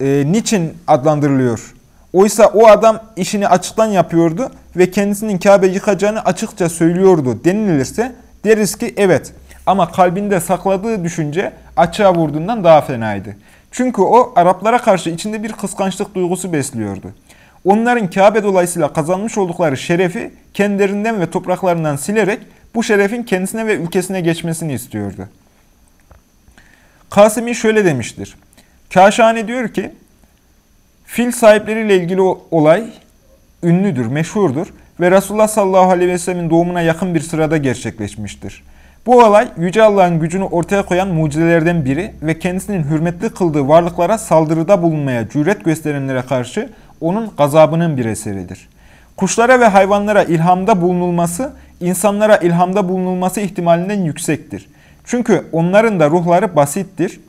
e, niçin adlandırılıyor? Oysa o adam işini açıktan yapıyordu ve kendisinin Kabe yıkacağını açıkça söylüyordu denilirse deriz ki evet ama kalbinde sakladığı düşünce açığa vurduğundan daha fenaydı. Çünkü o Araplara karşı içinde bir kıskançlık duygusu besliyordu. Onların Kabe dolayısıyla kazanmış oldukları şerefi kendilerinden ve topraklarından silerek bu şerefin kendisine ve ülkesine geçmesini istiyordu. Kasimi şöyle demiştir. Kaşani diyor ki, fil sahipleriyle ilgili olay ünlüdür, meşhurdur ve Resulullah sallallahu aleyhi ve sellemin doğumuna yakın bir sırada gerçekleşmiştir. Bu olay Yüce Allah'ın gücünü ortaya koyan mucizelerden biri ve kendisinin hürmetli kıldığı varlıklara saldırıda bulunmaya cüret gösterenlere karşı onun gazabının bir eseridir. Kuşlara ve hayvanlara ilhamda bulunulması, insanlara ilhamda bulunulması ihtimalinden yüksektir. Çünkü onların da ruhları basittir.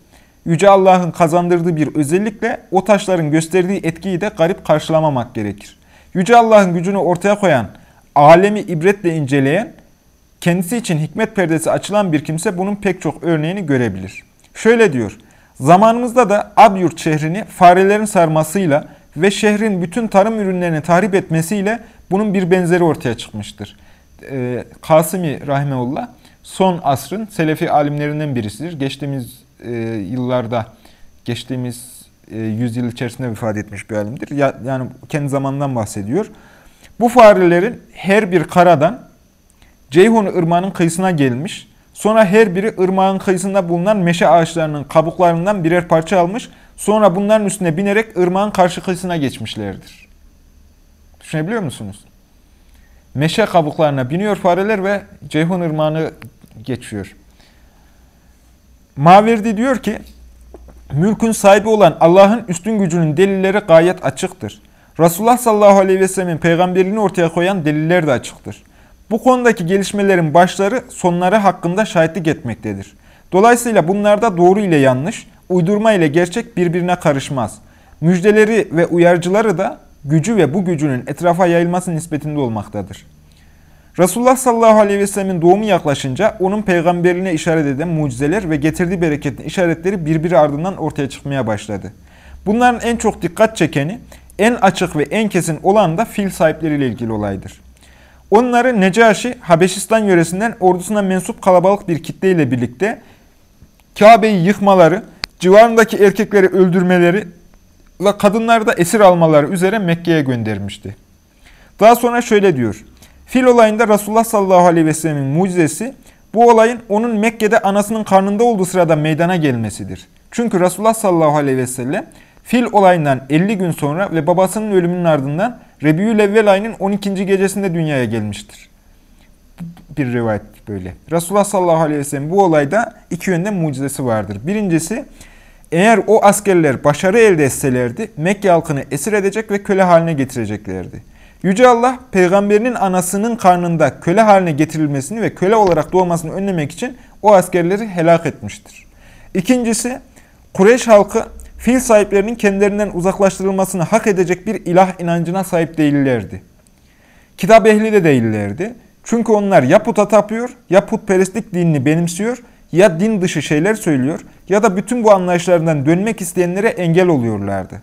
Yüce Allah'ın kazandırdığı bir özellikle o taşların gösterdiği etkiyi de garip karşılamamak gerekir. Yüce Allah'ın gücünü ortaya koyan, alemi ibretle inceleyen, kendisi için hikmet perdesi açılan bir kimse bunun pek çok örneğini görebilir. Şöyle diyor, zamanımızda da Abyurt şehrini farelerin sarmasıyla ve şehrin bütün tarım ürünlerini tahrip etmesiyle bunun bir benzeri ortaya çıkmıştır. Ee, Kasimi Rahimeullah son asrın Selefi alimlerinden birisidir. Geçtiğimiz e, yıllarda, geçtiğimiz e, yüzyıl içerisinde vefat etmiş bir alimdir. Ya, yani kendi zamanından bahsediyor. Bu farelerin her bir karadan Ceyhun ırmağının kıyısına gelmiş. Sonra her biri ırmağın kıyısında bulunan meşe ağaçlarının kabuklarından birer parça almış. Sonra bunların üstüne binerek ırmağın karşı kıyısına geçmişlerdir. Düşünebiliyor musunuz? Meşe kabuklarına biniyor fareler ve Ceyhun ırmağını geçiyor. Maverdi diyor ki, mülkün sahibi olan Allah'ın üstün gücünün delilleri gayet açıktır. Resulullah sallallahu aleyhi ve sellemin peygamberliğini ortaya koyan deliller de açıktır. Bu konudaki gelişmelerin başları sonları hakkında şahitlik etmektedir. Dolayısıyla bunlarda doğru ile yanlış, uydurma ile gerçek birbirine karışmaz. Müjdeleri ve uyarıcıları da gücü ve bu gücünün etrafa yayılması nispetinde olmaktadır. Resulullah sallallahu aleyhi ve sellemin doğumu yaklaşınca onun peygamberliğine işaret eden mucizeler ve getirdiği bereketin işaretleri birbiri ardından ortaya çıkmaya başladı. Bunların en çok dikkat çekeni, en açık ve en kesin olan da fil sahipleriyle ilgili olaydır. Onları Necaşi, Habeşistan yöresinden ordusuna mensup kalabalık bir kitleyle birlikte Kabe'yi yıkmaları, civarındaki erkekleri öldürmeleri ve kadınları da esir almaları üzere Mekke'ye göndermişti. Daha sonra şöyle diyor. Fil olayında Resulullah sallallahu aleyhi ve sellemin mucizesi bu olayın onun Mekke'de anasının karnında olduğu sırada meydana gelmesidir. Çünkü Resulullah sallallahu aleyhi ve sellem fil olayından 50 gün sonra ve babasının ölümünün ardından Rebiül Evvel ayının 12. gecesinde dünyaya gelmiştir. Bir rivayet böyle. Resulullah sallallahu aleyhi ve sellem bu olayda iki yönde mucizesi vardır. Birincisi eğer o askerler başarı elde etselerdi Mekke halkını esir edecek ve köle haline getireceklerdi. Yüce Allah peygamberinin anasının karnında köle haline getirilmesini ve köle olarak doğmasını önlemek için o askerleri helak etmiştir. İkincisi Kureyş halkı fil sahiplerinin kendilerinden uzaklaştırılmasını hak edecek bir ilah inancına sahip değillerdi. Kitap ehli de değillerdi. Çünkü onlar ya puta tapıyor, ya putperestlik dinini benimsiyor, ya din dışı şeyler söylüyor ya da bütün bu anlayışlarından dönmek isteyenlere engel oluyorlardı.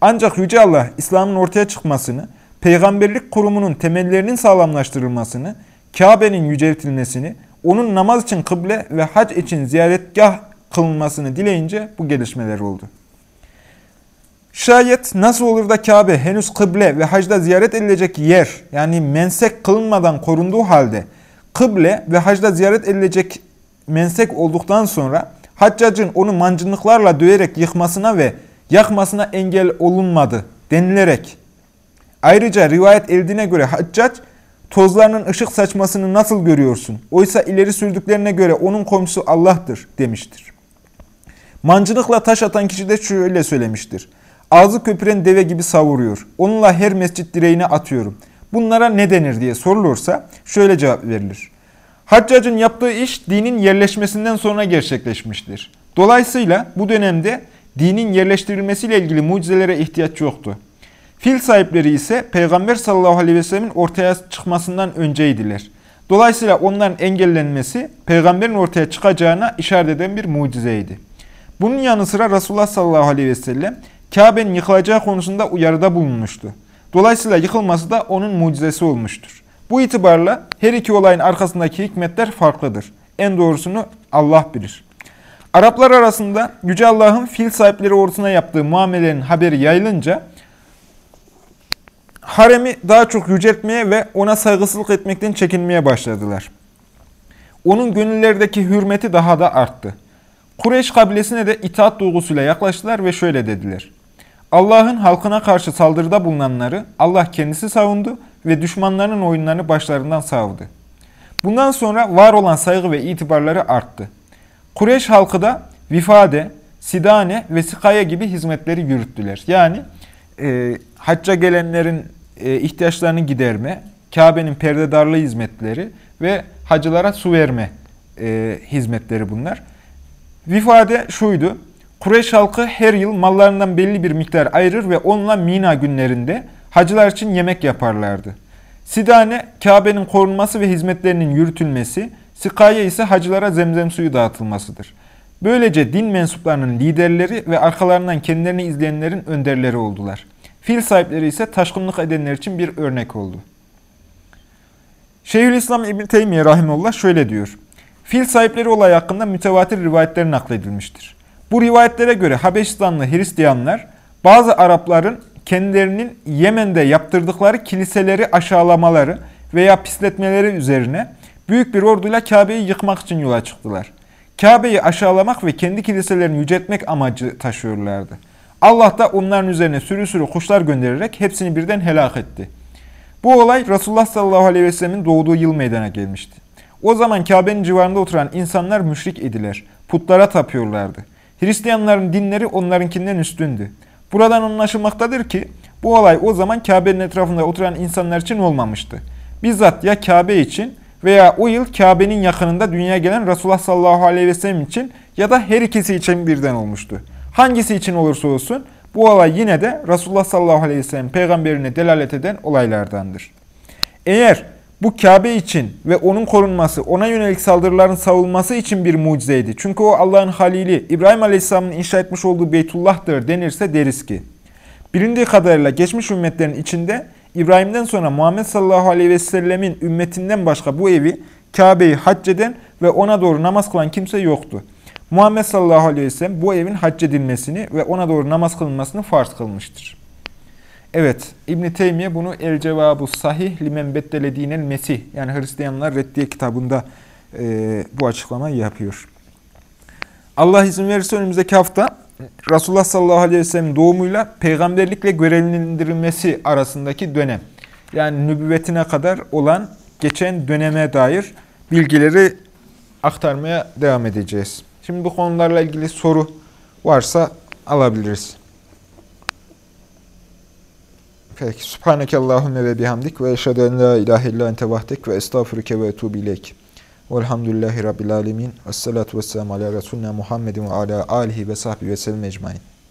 Ancak Yüce Allah İslam'ın ortaya çıkmasını, peygamberlik kurumunun temellerinin sağlamlaştırılmasını, Kabe'nin yüceltilmesini, onun namaz için kıble ve hac için ziyaretgah kılınmasını dileyince bu gelişmeler oldu. Şayet nasıl olur da Kabe henüz kıble ve hacda ziyaret edilecek yer yani mensek kılınmadan korunduğu halde kıble ve hacda ziyaret edilecek mensek olduktan sonra haccacın onu mancınıklarla döverek yıkmasına ve yakmasına engel olunmadı denilerek ayrıca rivayet edildiğine göre haccac tozlarının ışık saçmasını nasıl görüyorsun? Oysa ileri sürdüklerine göre onun komşusu Allah'tır demiştir. Mancınıkla taş atan kişi de şöyle söylemiştir. Ağzı köpüren deve gibi savuruyor. Onunla her mescit direğine atıyorum. Bunlara ne denir diye sorulursa şöyle cevap verilir. Haccacın yaptığı iş dinin yerleşmesinden sonra gerçekleşmiştir. Dolayısıyla bu dönemde dinin yerleştirilmesiyle ilgili mucizelere ihtiyaç yoktu. Fil sahipleri ise Peygamber sallallahu aleyhi ve sellemin ortaya çıkmasından önceydiler. Dolayısıyla onların engellenmesi peygamberin ortaya çıkacağına işaret eden bir mucizeydi. Bunun yanı sıra Resulullah sallallahu aleyhi ve sellem Kabe'nin yıkılacağı konusunda uyarıda bulunmuştu. Dolayısıyla yıkılması da onun mucizesi olmuştur. Bu itibarla her iki olayın arkasındaki hikmetler farklıdır. En doğrusunu Allah bilir. Araplar arasında Yüce Allah'ın fil sahipleri ordusuna yaptığı muamelenin haberi yayılınca haremi daha çok yüceltmeye ve ona saygısızlık etmekten çekinmeye başladılar. Onun gönüllerdeki hürmeti daha da arttı. Kureyş kabilesine de itaat duygusuyla yaklaştılar ve şöyle dediler. Allah'ın halkına karşı saldırıda bulunanları Allah kendisi savundu ve düşmanlarının oyunlarını başlarından savdı. Bundan sonra var olan saygı ve itibarları arttı. Kureyş halkı da vifade, sidane ve sikaya gibi hizmetleri yürüttüler. Yani e, hacca gelenlerin e, ihtiyaçlarını giderme, Kabe'nin perdedarlığı hizmetleri ve hacılara su verme e, hizmetleri bunlar. Vifade şuydu. Kureyş halkı her yıl mallarından belli bir miktar ayırır ve onunla Mina günlerinde hacılar için yemek yaparlardı. Sidane, Kabe'nin korunması ve hizmetlerinin yürütülmesi, Sikaye ise hacılara zemzem suyu dağıtılmasıdır. Böylece din mensuplarının liderleri ve arkalarından kendilerini izleyenlerin önderleri oldular. Fil sahipleri ise taşkınlık edenler için bir örnek oldu. Şeyhülislam İbn Teymiye rahimullah şöyle diyor. Fil sahipleri olay hakkında mütevatir rivayetler nakledilmiştir. Bu rivayetlere göre Habeşistanlı Hristiyanlar bazı Arapların kendilerinin Yemen'de yaptırdıkları kiliseleri aşağılamaları veya pisletmeleri üzerine büyük bir orduyla Kabe'yi yıkmak için yola çıktılar. Kabe'yi aşağılamak ve kendi kiliselerini yüceltmek amacı taşıyorlardı. Allah da onların üzerine sürü sürü kuşlar göndererek hepsini birden helak etti. Bu olay Resulullah sallallahu aleyhi ve sellemin doğduğu yıl meydana gelmişti. O zaman Kabe'nin civarında oturan insanlar müşrik idiler. Putlara tapıyorlardı. Hristiyanların dinleri onlarınkinden üstündü. Buradan anlaşılmaktadır ki bu olay o zaman Kabe'nin etrafında oturan insanlar için olmamıştı. Bizzat ya Kabe için veya o yıl Kabe'nin yakınında dünyaya gelen Resulullah sallallahu aleyhi ve sellem için ya da her ikisi için birden olmuştu. Hangisi için olursa olsun bu olay yine de Resulullah sallallahu aleyhi ve sellem peygamberine delalet eden olaylardandır. Eğer bu Kabe için ve onun korunması, ona yönelik saldırıların savunması için bir mucizeydi. Çünkü o Allah'ın halili, İbrahim Aleyhisselam'ın inşa etmiş olduğu Beytullah'tır denirse deriz ki. Bilindiği kadarıyla geçmiş ümmetlerin içinde İbrahim'den sonra Muhammed sallallahu aleyhi ve sellemin ümmetinden başka bu evi, Kabe'yi hac eden ve ona doğru namaz kılan kimse yoktu. Muhammed sallallahu aleyhi ve sellem bu evin hac edilmesini ve ona doğru namaz kılınmasını farz kılmıştır. Evet, İbn Teymiye bunu El Cevabu Sahih Limen Beddele Mesih yani Hristiyanlar Reddiye kitabında e, bu açıklamayı yapıyor. Allah izin verirse önümüzdeki hafta Resulullah sallallahu aleyhi ve sellem doğumuyla peygamberlikle görevlendirilmesi arasındaki dönem. Yani nübüvvetine kadar olan geçen döneme dair bilgileri aktarmaya devam edeceğiz. Şimdi bu konularla ilgili soru varsa alabiliriz. Peki. Subhaneke Allahümme ve bihamdik ve eşhedü en la ilahe illa ente vahdek ve estağfurüke ve etubu ileyk. Velhamdülillahi Rabbil alemin. Vessalatu vesselamu ala Resulüne Muhammedin ve ala alihi ve sahbihi ve sellem ecmain.